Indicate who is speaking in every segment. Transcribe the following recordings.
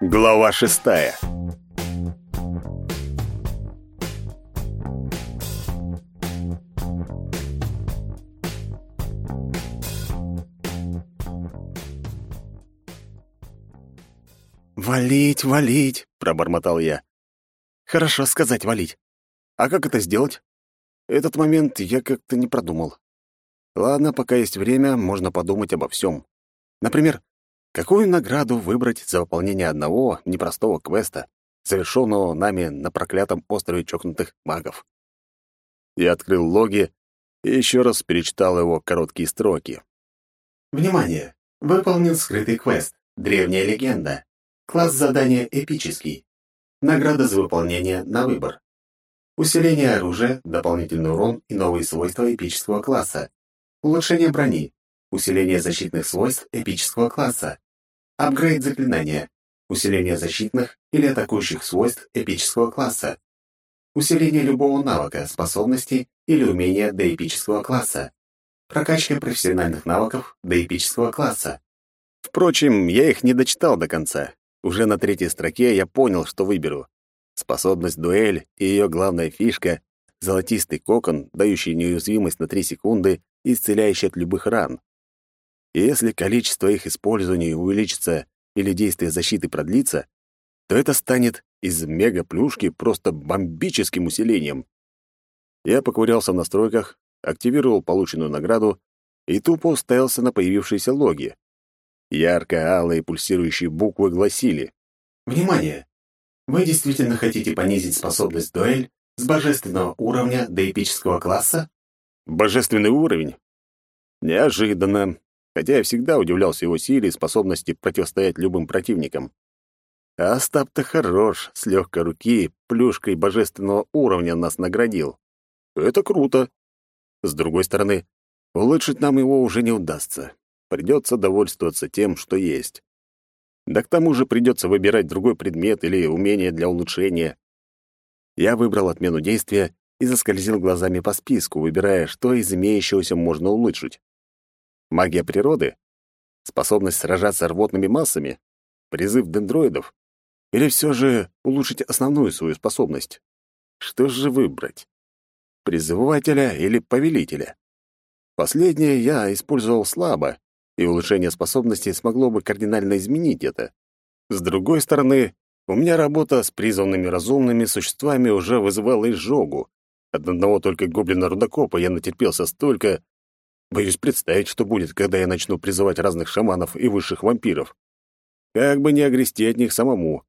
Speaker 1: Глава шестая.
Speaker 2: «Валить, валить!» — пробормотал я. «Хорошо сказать валить. А как это сделать?» Этот момент я как-то не продумал. Ладно, пока есть время, можно подумать обо всем. Например, какую награду выбрать за выполнение одного непростого квеста, завершенного нами на проклятом острове чокнутых магов. Я открыл логи и еще раз перечитал его короткие строки.
Speaker 3: Внимание! Выполнен скрытый квест «Древняя легенда». Класс задания «Эпический». Награда за выполнение на выбор. Усиление оружия, дополнительный урон и новые свойства эпического класса. Улучшение брони. Усиление защитных свойств эпического класса. Апгрейд заклинания. Усиление защитных или атакующих свойств эпического класса. Усиление любого навыка, способности или умения до эпического класса. Прокачка профессиональных навыков до эпического класса.
Speaker 2: Впрочем, я их не дочитал до конца. Уже на третьей строке я понял, что выберу. Способность дуэль и ее главная фишка — золотистый кокон, дающий неуязвимость на 3 секунды и исцеляющий от любых ран. И если количество их использования увеличится или действие защиты продлится, то это станет из мега-плюшки просто бомбическим усилением. Я поковырялся в настройках, активировал полученную награду и тупо уставился на появившиеся логи. Ярко-алые пульсирующие буквы гласили
Speaker 3: Внимание! Вы действительно хотите понизить способность дуэль с божественного уровня до эпического класса?
Speaker 2: Божественный уровень? Неожиданно, хотя я всегда удивлялся его силе и способности противостоять любым противникам. А Остап-то хорош, с легкой руки, плюшкой божественного уровня нас наградил. Это круто. С другой стороны, улучшить нам его уже не удастся. Придется довольствоваться тем, что есть. Да к тому же придется выбирать другой предмет или умение для улучшения. Я выбрал отмену действия и заскользил глазами по списку, выбирая, что из имеющегося можно улучшить. Магия природы? Способность сражаться рвотными массами? Призыв дендроидов? Или все же улучшить основную свою способность? Что же выбрать? Призывателя или повелителя? Последнее я использовал слабо, и улучшение способностей смогло бы кардинально изменить это. С другой стороны, у меня работа с призванными разумными существами уже вызывала изжогу. От одного только гоблина-рудокопа я натерпелся столько... Боюсь представить, что будет, когда я начну призывать разных шаманов и высших вампиров. Как бы не огрести от них самому.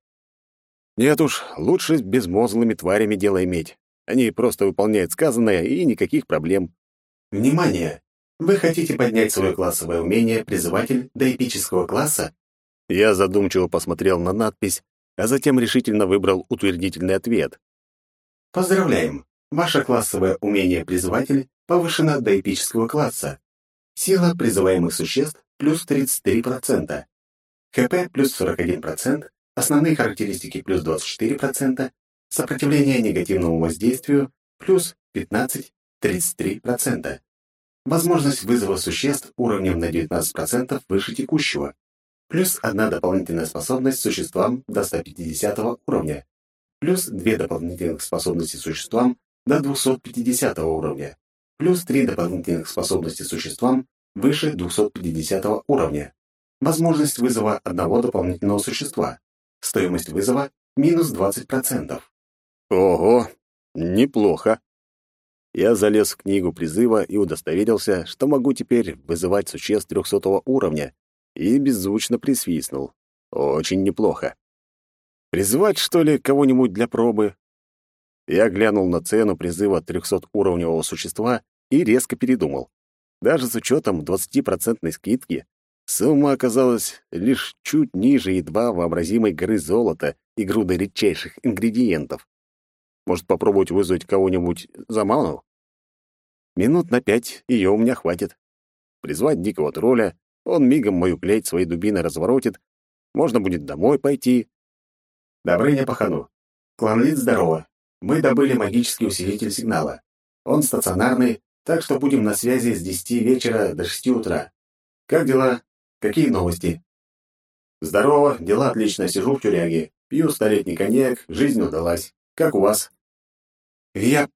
Speaker 2: Нет уж, лучше с безмозглыми тварями дело иметь. Они просто выполняют сказанное, и никаких проблем.
Speaker 3: Внимание! Вы хотите поднять свое классовое умение «Призыватель» до эпического класса?
Speaker 2: Я задумчиво посмотрел на надпись, а затем решительно выбрал утвердительный ответ.
Speaker 3: Поздравляем! Ваше классовое умение «Призыватель» повышено до эпического класса. Сила призываемых существ плюс 33%. ХП плюс 41%, основные характеристики плюс 24%, сопротивление негативному воздействию плюс 15-33%. Возможность вызова существ уровнем на 19% выше текущего. Плюс одна дополнительная способность существам до 150 уровня. Плюс две дополнительных способности существам до 250 уровня. Плюс три дополнительных способности существам выше 250 уровня. Возможность вызова одного дополнительного существа. Стоимость вызова минус 20%.
Speaker 2: Ого, неплохо. Я залез в книгу призыва и удостоверился, что могу теперь вызывать существ трехсотого уровня, и беззвучно присвистнул. Очень неплохо. Призывать, что ли, кого-нибудь для пробы? Я глянул на цену призыва трехсотуровневого существа и резко передумал. Даже с учетом 20% скидки, сумма оказалась лишь чуть ниже едва вообразимой горы золота и груды редчайших ингредиентов. Может, попробовать вызвать кого-нибудь за ману? Минут на пять ее у меня хватит. Призвать дикого тролля, он мигом мою клеть своей дубиной разворотит. Можно будет домой пойти.
Speaker 3: Добрыня Пахану. Кланлит здорово. Мы добыли магический усилитель сигнала. Он стационарный, так что будем на связи с 10 вечера до 6 утра. Как дела? Какие новости? Здорово, дела отлично, сижу в тюряге. Пью столетний коньяк, жизнь удалась. Как у вас? Я...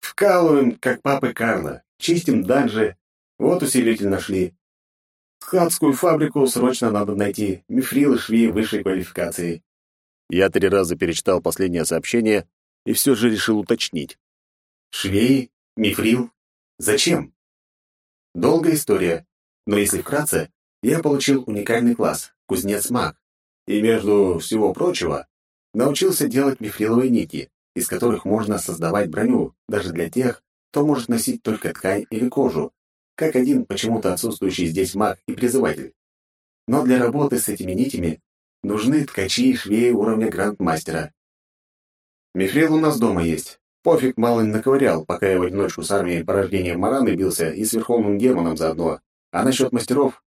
Speaker 3: Вкалываем, как папы Карла. Чистим данжи. Вот усилитель нашли. Ткацкую фабрику срочно надо найти. Мифрил и шви высшей квалификации.
Speaker 2: Я три раза перечитал последнее сообщение и все же решил уточнить.
Speaker 3: Швеи? Мифрил? Зачем? Долгая история, но если вкратце, я получил уникальный класс — кузнец-маг. И, между всего прочего, научился делать мифриловые нити, из которых можно создавать броню, даже для тех, кто может носить только ткань или кожу, как один почему-то отсутствующий здесь маг и призыватель. Но для работы с этими нитями нужны ткачи и швеи уровня грандмастера. Мифрил у нас дома есть. Пофиг мало не наковырял, пока я в одиночку с армией порождения Мараны бился и с верховным демоном заодно. А насчет мастеров?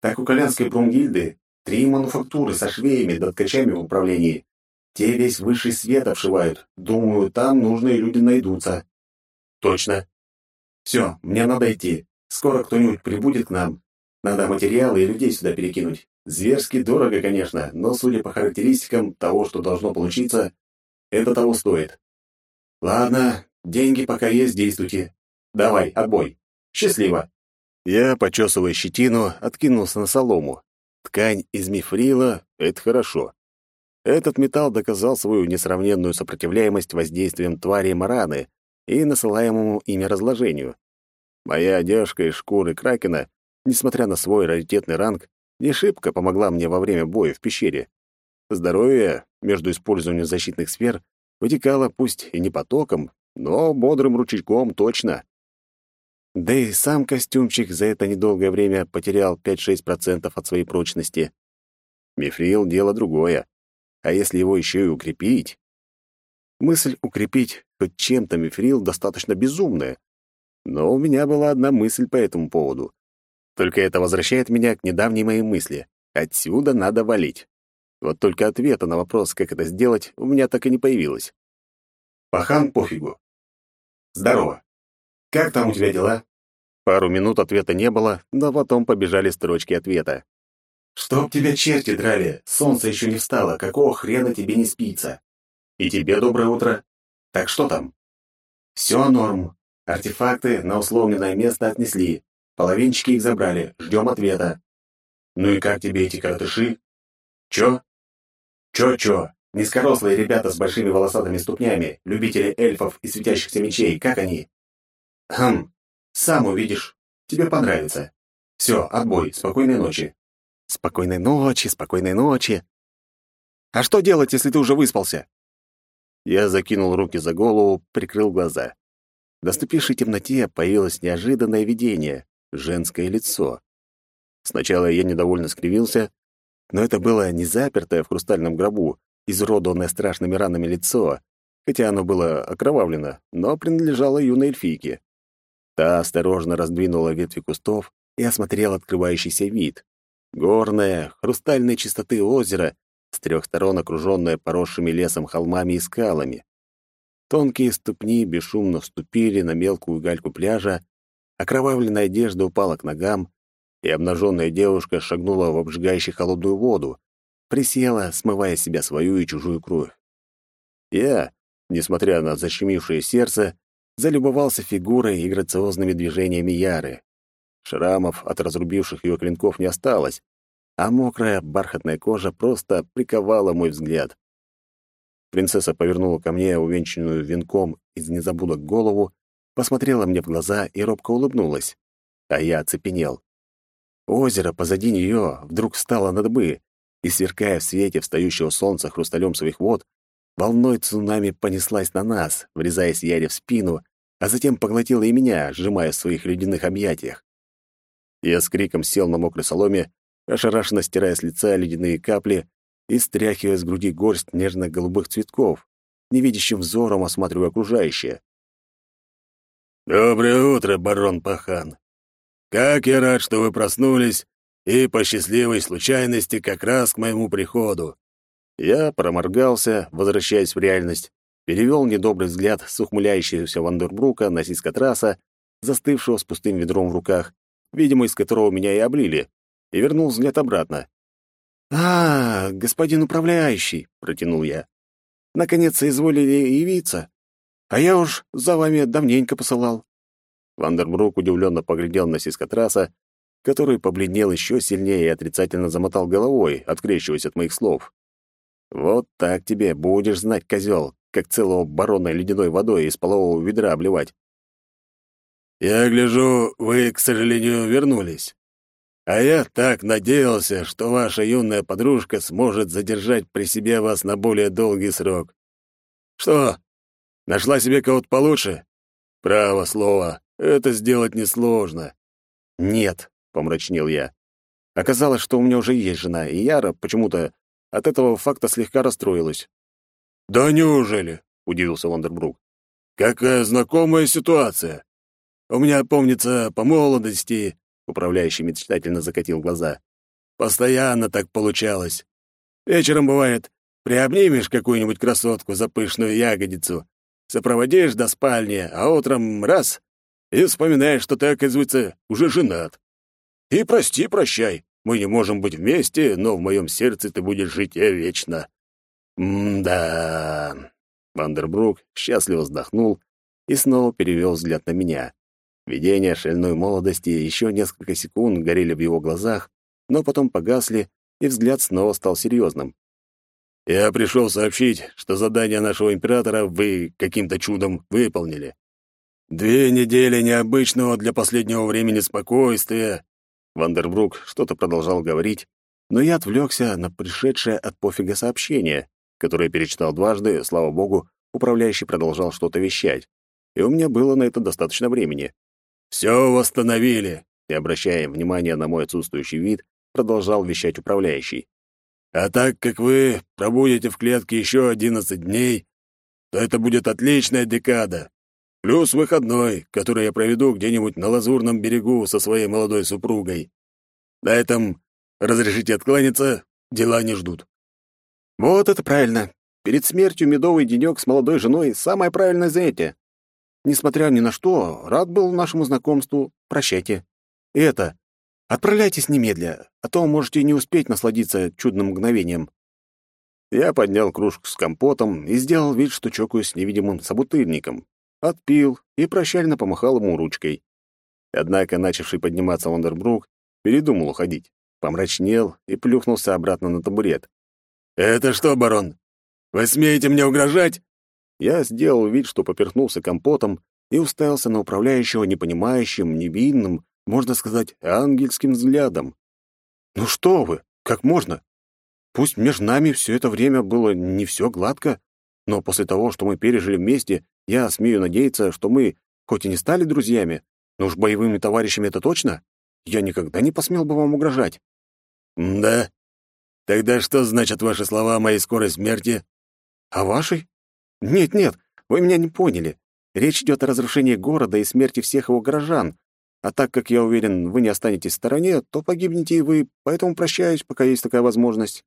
Speaker 3: Так у Колянской промгильды три мануфактуры со швеями да ткачами в управлении. Те весь высший свет обшивают. Думаю, там нужные люди найдутся. Точно. Все, мне надо идти. Скоро кто-нибудь прибудет к нам. Надо материалы и людей сюда перекинуть. Зверски дорого, конечно, но, судя по характеристикам того, что должно получиться, это того стоит. Ладно, деньги пока есть, действуйте. Давай, отбой. Счастливо.
Speaker 2: Я, почесывая щетину, откинулся на солому. Ткань из мифрила — это хорошо. Этот металл доказал свою несравненную сопротивляемость воздействием твари мараны и насылаемому ими разложению. Моя одежка из шкуры кракена, несмотря на свой раритетный ранг, не шибко помогла мне во время боя в пещере. Здоровье между использованием защитных сфер вытекало пусть и не потоком, но бодрым ручейком точно. Да и сам костюмчик за это недолгое время потерял 5-6% от своей прочности. Мифрил — дело другое. А если его еще и укрепить? Мысль укрепить хоть чем-то мифрил достаточно безумная. Но у меня была одна мысль по этому поводу. Только это возвращает меня к недавней моей мысли. Отсюда надо валить. Вот только ответа на вопрос, как это сделать, у меня так и не появилось.
Speaker 3: Пахан пофигу. Здорово. Как там у тебя дела?
Speaker 2: Пару минут ответа не было, но потом побежали строчки ответа.
Speaker 3: Чтоб тебя черти драли, солнце еще не встало, какого хрена тебе не спится? И тебе доброе утро. Так что там? Все норм. Артефакты на условленное место отнесли. Половинчики их забрали. Ждем ответа. Ну и как тебе эти картыши? Чё? Чё-чё? Низкорослые ребята с большими волосатыми ступнями, любители эльфов и светящихся мечей, как они? Хм, сам увидишь. Тебе понравится. Все, отбой, спокойной ночи.
Speaker 2: Спокойной ночи, спокойной ночи. А что делать, если ты уже выспался? Я закинул руки за голову, прикрыл глаза. В наступившей темноте появилось неожиданное видение — женское лицо. Сначала я недовольно скривился, но это было не запертое в хрустальном гробу, изуродованное страшными ранами лицо, хотя оно было окровавлено, но принадлежало юной эльфийке. Та осторожно раздвинула ветви кустов и осмотрела открывающийся вид. Горное, хрустальной чистоты озеро, с трех сторон окруженное поросшими лесом холмами и скалами. Тонкие ступни бесшумно вступили на мелкую гальку пляжа, окровавленная одежда упала к ногам, и обнаженная девушка шагнула в обжигающую холодную воду, присела, смывая с себя свою и чужую кровь. Я, несмотря на защемившее сердце, залюбовался фигурой и грациозными движениями Яры. Шрамов от разрубивших ее клинков не осталось, а мокрая бархатная кожа просто приковала мой взгляд. Принцесса повернула ко мне увенчанную венком из незабудок голову, посмотрела мне в глаза и робко улыбнулась. А я оцепенел. Озеро позади нее вдруг встало на дыбы, и, сверкая в свете встающего солнца хрусталем своих вод, волной цунами понеслась на нас, врезаясь Яре в спину, а затем поглотила и меня, сжимая в своих ледяных объятиях. Я с криком сел на мокрой соломе, ошарашенно стирая с лица ледяные капли и стряхивая с груди горсть нежно-голубых цветков, невидящим взором осматривая окружающее.
Speaker 1: «Доброе утро, барон Пахан. Как я рад, что вы проснулись, и по счастливой случайности как раз к моему приходу».
Speaker 2: Я проморгался, возвращаясь в реальность, перевел недобрый взгляд с ухмыляющегося Вандербрука на сискотраса, застывшего с пустым ведром в руках, видимо, из которого меня и облили, и вернул взгляд обратно. «А, господин управляющий», — протянул я. «Наконец соизволили явиться, а я уж за вами давненько посылал». Вандербрук удивленно поглядел на Сискотраса, который побледнел еще сильнее и отрицательно замотал головой, открещиваясь от моих слов. «Вот так тебе будешь знать, козел, как целого барона ледяной водой из полового ведра обливать».
Speaker 1: «Я гляжу, вы, к сожалению, вернулись. А я так надеялся, что ваша юная подружка сможет задержать при себе вас на более долгий срок. Что, нашла себе кого-то получше? Право слово, это сделать несложно.
Speaker 2: Нет, помрачнел я. Оказалось, что у меня уже есть жена, и Яра почему-то от этого факта слегка расстроилась.
Speaker 1: Да неужели? удивился Вандербрук. Какая знакомая ситуация. У меня, помнится, по молодости Управляющий мечтательно закатил глаза. «Постоянно так получалось. Вечером, бывает, приобнимешь какую-нибудь красотку за пышную ягодицу, сопроводишь до спальни, а утром раз — и вспоминаешь, что ты, оказывается, уже женат. И прости-прощай, мы не можем быть вместе, но в моем сердце ты будешь жить вечно. М-да. Вандербрук счастливо вздохнул и снова перевел взгляд на меня. Видения шальной молодости еще несколько секунд горели в его глазах, но потом погасли, и взгляд снова стал серьезным. «Я пришел сообщить, что задание нашего императора вы каким-то чудом выполнили. Две недели необычного для последнего времени спокойствия». Вандербрук что-то продолжал говорить, но я отвлекся на пришедшее от пофига сообщение, которое перечитал дважды, слава богу, управляющий продолжал что-то вещать, и у меня было на это достаточно времени. «Все восстановили», — и, обращая внимание на мой отсутствующий вид, продолжал вещать управляющий. «А так как вы пробудете в клетке еще одиннадцать дней, то это будет отличная декада. Плюс выходной, который я проведу где-нибудь на Лазурном берегу со своей молодой супругой. На этом разрешите откланяться, дела не ждут».
Speaker 2: «Вот это правильно. Перед смертью медовый денек с молодой женой — самое правильное занятие. Несмотря ни на что, рад был нашему знакомству. Прощайте. И это, отправляйтесь немедля, а то можете не успеть насладиться чудным мгновением». Я поднял кружку с компотом и сделал вид, что чокаюсь с невидимым собутыльником. Отпил и прощально помахал ему ручкой. Однако начавший подниматься Вандербрук передумал уходить, помрачнел и плюхнулся обратно на табурет.
Speaker 1: «Это что, барон? Вы смеете мне угрожать?»
Speaker 2: Я сделал вид, что поперхнулся компотом и уставился на управляющего непонимающим, невинным, можно сказать, ангельским взглядом. «Ну что вы, как можно? Пусть между нами все это время было не все гладко, но после того, что мы пережили вместе, я смею надеяться, что мы, хоть и не стали друзьями, но уж боевыми товарищами это точно, я никогда не посмел бы вам угрожать».
Speaker 1: «Да? Тогда что значат ваши слова о моей скорой смерти?»
Speaker 2: «О вашей? «Нет-нет, вы меня не поняли. Речь идет о разрушении города и смерти всех его горожан. А так как я уверен, вы не останетесь в стороне, то погибнете и вы, поэтому прощаюсь, пока есть такая возможность».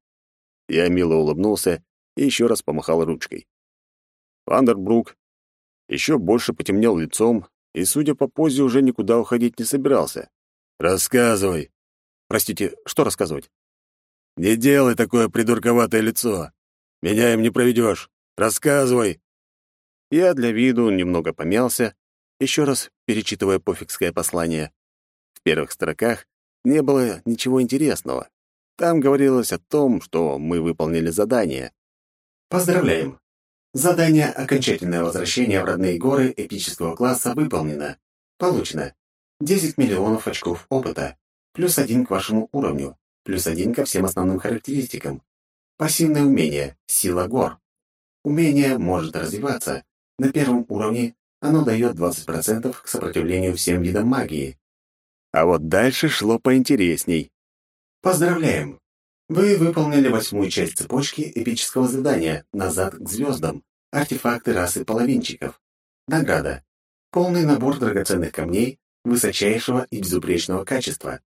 Speaker 2: Я мило улыбнулся и еще раз помахал ручкой. Вандербрук еще больше потемнел лицом и, судя по позе, уже никуда уходить не собирался.
Speaker 1: «Рассказывай».
Speaker 2: «Простите, что рассказывать?»
Speaker 1: «Не делай такое придурковатое лицо. Меня им не проведешь. Рассказывай!»
Speaker 2: Я для виду немного помялся, еще раз перечитывая пофигское послание. В первых строках не было ничего интересного. Там говорилось о том, что мы выполнили задание.
Speaker 3: Поздравляем! Задание «Окончательное возвращение в родные горы» эпического класса выполнено. Получено 10 миллионов очков опыта, плюс один к вашему уровню, плюс один ко всем основным характеристикам. Пассивное умение «Сила гор». Умение может развиваться. На первом уровне оно дает 20% к сопротивлению всем видам магии.
Speaker 2: А вот дальше шло поинтересней.
Speaker 3: Поздравляем! Вы выполнили восьмую часть цепочки эпического задания «Назад к звездам. Артефакты расы половинчиков». Награда. Полный набор драгоценных камней высочайшего и безупречного качества.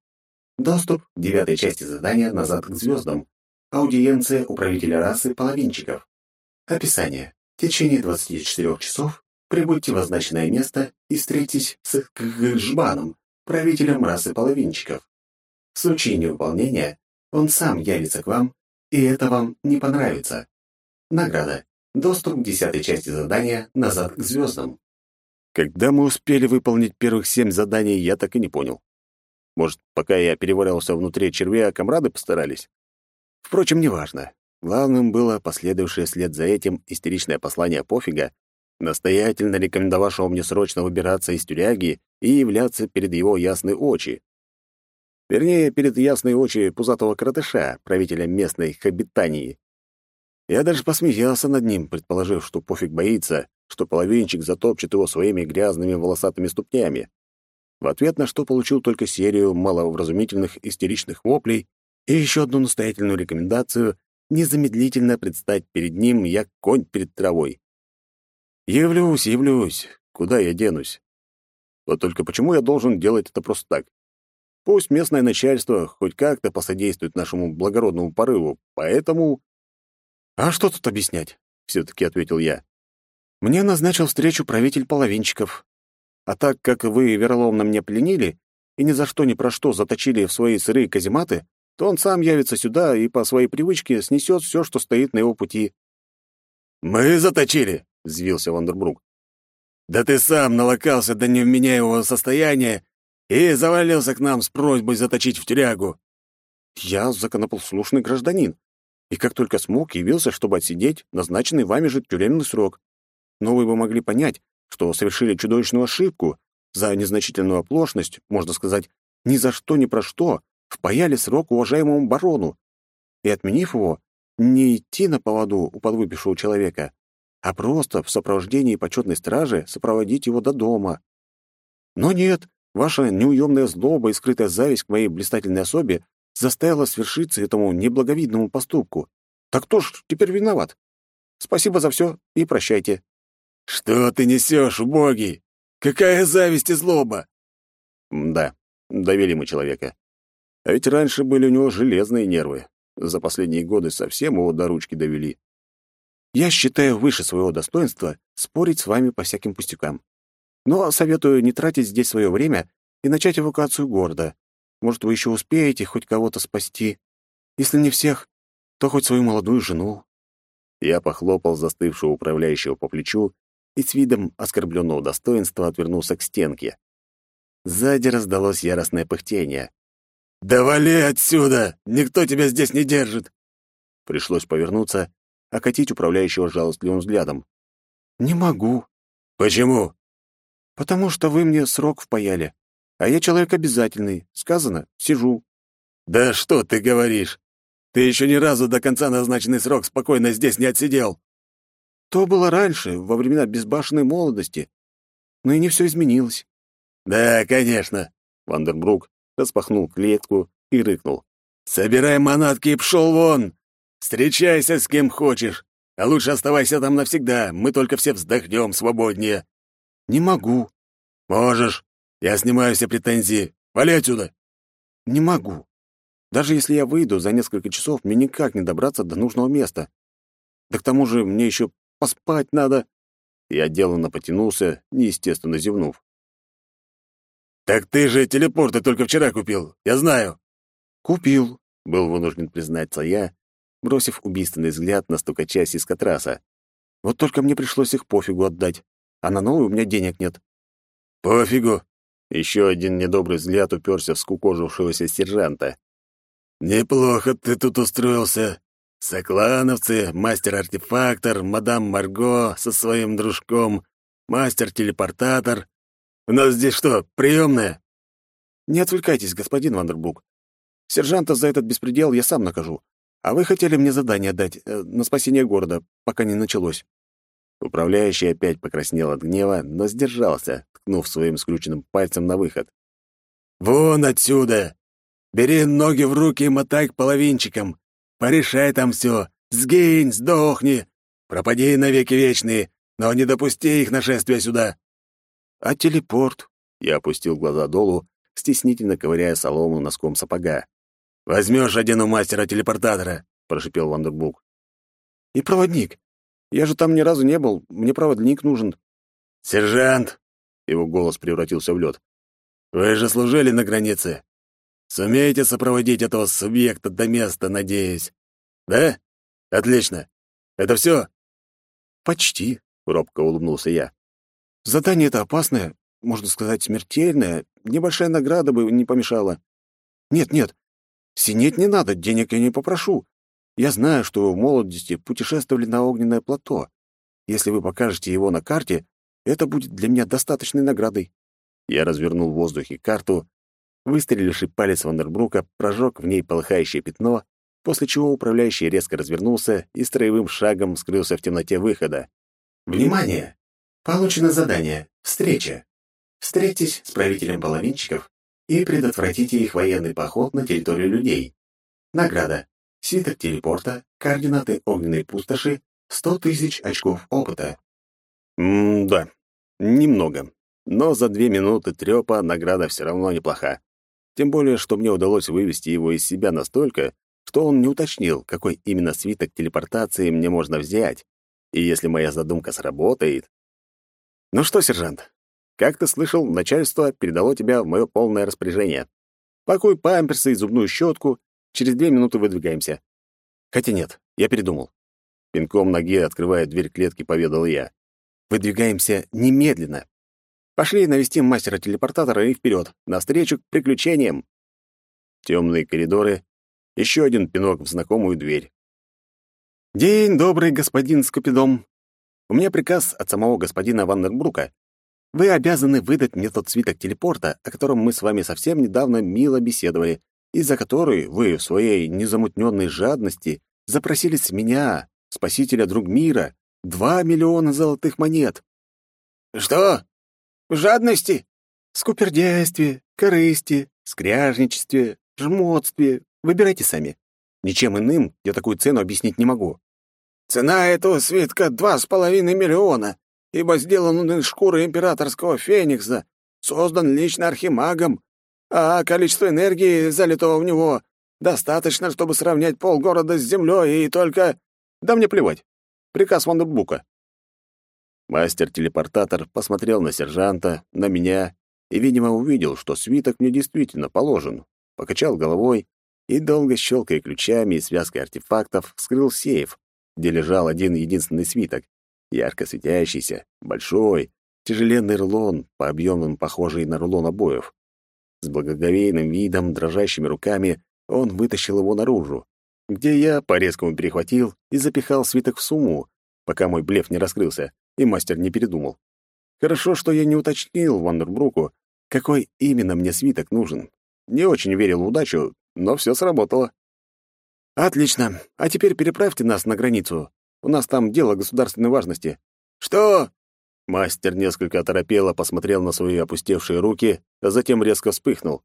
Speaker 3: Доступ к девятой части задания «Назад к звездам». Аудиенция управителя расы половинчиков. Описание. В течение 24 часов прибудьте в означенное место и встретитесь с Кгжбаном, правителем расы половинчиков. В случае невыполнения Он сам явится к вам, и это вам не понравится. Награда. Доступ к десятой части задания «Назад к звездам».
Speaker 1: Когда мы успели выполнить первых семь заданий, я так и не понял. Может, пока я переворялся внутри червя, комрады постарались? Впрочем, неважно. Главным было последовавшее вслед за этим истеричное послание пофига, настоятельно рекомендовавшего мне срочно выбираться из тюряги и являться перед его ясные очи. Вернее, перед ясные очи пузатого коротыша, правителя местной хабитании. Я даже посмеялся над ним, предположив, что пофиг боится, что половинчик затопчет его своими грязными волосатыми ступнями. В ответ на что получил только серию маловразумительных истеричных воплей и еще одну настоятельную рекомендацию незамедлительно предстать перед ним, я конь перед травой. Явлюсь, явлюсь. Куда я денусь? Вот только почему я должен делать это просто так? Пусть местное начальство хоть как-то посодействует нашему благородному порыву, поэтому... «А что тут объяснять?» — все-таки ответил я. «Мне назначил встречу правитель половинчиков. А так как вы вероломно меня пленили и ни за что ни про что заточили в свои сырые казематы, то он сам явится сюда и по своей привычке снесет все, что стоит на его пути».
Speaker 2: «Мы заточили!» — взвился Вандербрук. «Да ты сам налокался до невменяемого состояния и завалился к нам с просьбой заточить в тюрягу.
Speaker 1: Я законопослушный гражданин, и как только смог, явился, чтобы отсидеть назначенный вами же тюремный срок. Но вы бы могли понять, что совершили чудовищную ошибку, за незначительную оплошность, можно сказать, ни за что ни про что, впаяли срок уважаемому барону. И, отменив его, не идти на поводу у подвыпившего человека, а просто в сопровождении почетной стражи сопроводить его до дома. Но нет, Ваша неуемная злоба и скрытая зависть к моей блистательной особе заставила свершиться этому неблаговидному поступку. Так кто ж теперь виноват? Спасибо за все и прощайте.
Speaker 2: Что ты несешь, убогий? Какая зависть и злоба?
Speaker 1: Да, довели мы человека. А ведь раньше были у него железные нервы. За последние годы совсем его до ручки довели. Я считаю выше своего достоинства спорить с вами по всяким пустякам. Но советую не тратить здесь свое время и начать эвакуацию города. Может, вы еще успеете хоть кого-то спасти. Если не всех, то хоть свою молодую жену». Я похлопал застывшего управляющего по плечу и с видом оскорбленного достоинства отвернулся к стенке. Сзади раздалось яростное пыхтение.
Speaker 2: «Да вали отсюда! Никто тебя здесь не держит!»
Speaker 1: Пришлось повернуться, окатить управляющего жалостливым взглядом. «Не могу».
Speaker 2: «Почему?»
Speaker 1: «Потому что вы мне срок впаяли. А я человек обязательный. Сказано, сижу».
Speaker 2: «Да что ты говоришь? Ты еще ни разу до конца назначенный срок спокойно здесь не отсидел».
Speaker 1: То было раньше, во времена безбашенной молодости. Но и не все изменилось.
Speaker 2: «Да, конечно». Вандербрук распахнул клетку и рыкнул. «Собирай манатки и пшел вон! Встречайся с кем хочешь, а лучше оставайся там навсегда, мы только все вздохнем свободнее».
Speaker 1: «Не могу».
Speaker 2: «Можешь. Я снимаю все претензии. Вали отсюда».
Speaker 1: «Не могу. Даже если я выйду за несколько часов, мне никак не добраться до нужного места. Да к тому же мне еще поспать надо». Я деланно потянулся, неестественно зевнув.
Speaker 2: «Так ты же телепорты только вчера купил, я знаю».
Speaker 1: «Купил», — был вынужден признаться я, бросив убийственный взгляд на стукача сискотраса. «Вот только мне пришлось их пофигу отдать а на новый у меня денег нет».
Speaker 2: «Пофигу!»
Speaker 1: Еще один недобрый взгляд уперся в скукожившегося сержанта.
Speaker 2: «Неплохо ты тут устроился. Соклановцы, мастер-артефактор, мадам Марго со своим дружком, мастер-телепортатор. У нас здесь что, приемная?»
Speaker 1: «Не отвлекайтесь, господин Вандербук. Сержанта за этот беспредел я сам накажу. А вы хотели мне задание дать э, на спасение города, пока не началось. Управляющий опять покраснел от гнева, но сдержался, ткнув своим скрюченным пальцем на выход.
Speaker 2: «Вон отсюда! Бери ноги в руки и мотай к половинчикам! Порешай там все! Сгинь, сдохни! Пропади навеки вечные, но не допусти их нашествия сюда!»
Speaker 1: «А телепорт?» — я опустил глаза долу, стеснительно ковыряя солому носком сапога.
Speaker 2: «Возьмешь один у мастера-телепортатора!» — прошипел Вандербук.
Speaker 1: «И проводник. Я же там ни разу не был, мне проводник нужен».
Speaker 2: «Сержант!» — его голос превратился в лед. «Вы же служили на границе. Сумеете сопроводить этого субъекта до места, надеюсь? Да? Отлично. Это все?
Speaker 1: Почти, робко улыбнулся я. Задание это опасное, можно сказать, смертельное. Небольшая награда бы не помешала. Нет, нет. Синеть не надо, денег я не попрошу. Я знаю, что вы в молодости путешествовали на огненное плато. Если вы покажете его на карте, это будет для меня достаточной наградой. Я развернул в воздухе карту, выстреливший палец Вандербрука прожег в ней полыхающее пятно, после чего управляющий резко развернулся и строевым шагом скрылся в темноте выхода.
Speaker 3: «Внимание! Получено задание «Встреча». Встретьтесь с правителем половинчиков и предотвратите их военный поход на территорию людей. Награда свиток телепорта, координаты огненной пустоши, сто тысяч очков опыта.
Speaker 1: М-да, немного. Но за две минуты трёпа награда все равно неплоха. Тем более, что мне удалось вывести его из себя настолько, что он не уточнил, какой именно свиток телепортации мне можно взять. И если моя задумка сработает... Ну что, сержант, как ты слышал, начальство передало тебя в мое полное распоряжение. Пакуй памперсы и зубную щетку Через две минуты выдвигаемся. Хотя нет, я передумал. Пинком ноги, открывая дверь клетки, поведал я. Выдвигаемся немедленно. Пошли навестим мастера-телепортатора и вперед, навстречу к приключениям. Темные коридоры, еще один пинок в знакомую дверь. «День добрый, господин Скупидом. У меня приказ от самого господина Вандербрука. Вы обязаны выдать мне тот свиток телепорта, о котором мы с вами совсем недавно мило беседовали, из-за которой вы в своей незамутненной жадности запросили с меня, спасителя друг мира, два миллиона золотых монет.
Speaker 2: Что? В жадности?
Speaker 1: Скупердяйстве, корысти, скряжничестве, жмотстве. Выбирайте сами. Ничем иным я такую цену объяснить не могу.
Speaker 2: Цена этого свитка два с половиной миллиона, ибо сделан он из шкуры императорского феникса, создан лично архимагом, а количество энергии, залитого в него, достаточно, чтобы сравнять полгорода с землей, и только... Да мне плевать. Приказ Вандербука.
Speaker 1: Мастер-телепортатор посмотрел на сержанта, на меня и, видимо, увидел, что свиток мне действительно положен. Покачал головой и, долго щелкая ключами и связкой артефактов, вскрыл сейф, где лежал один единственный свиток, ярко светящийся, большой, тяжеленный рулон, по объемам похожий на рулон обоев. С благоговейным видом, дрожащими руками он вытащил его наружу, где я по-резкому перехватил и запихал свиток в сумму, пока мой блеф не раскрылся, и мастер не передумал. Хорошо, что я не уточнил Вандербруку, какой именно мне свиток нужен. Не очень верил в удачу, но все сработало. «Отлично. А теперь переправьте нас на границу. У нас там дело государственной важности».
Speaker 2: «Что?»
Speaker 1: Мастер несколько оторопело посмотрел на свои опустевшие руки, а затем резко вспыхнул.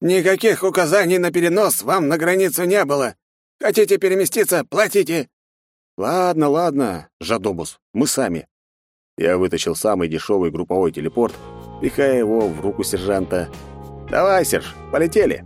Speaker 2: «Никаких указаний на перенос вам на границу не было. Хотите переместиться — платите».
Speaker 1: «Ладно, ладно, Жадобус, мы сами». Я вытащил самый дешевый групповой телепорт, пихая его в руку сержанта. «Давай, Серж, полетели!»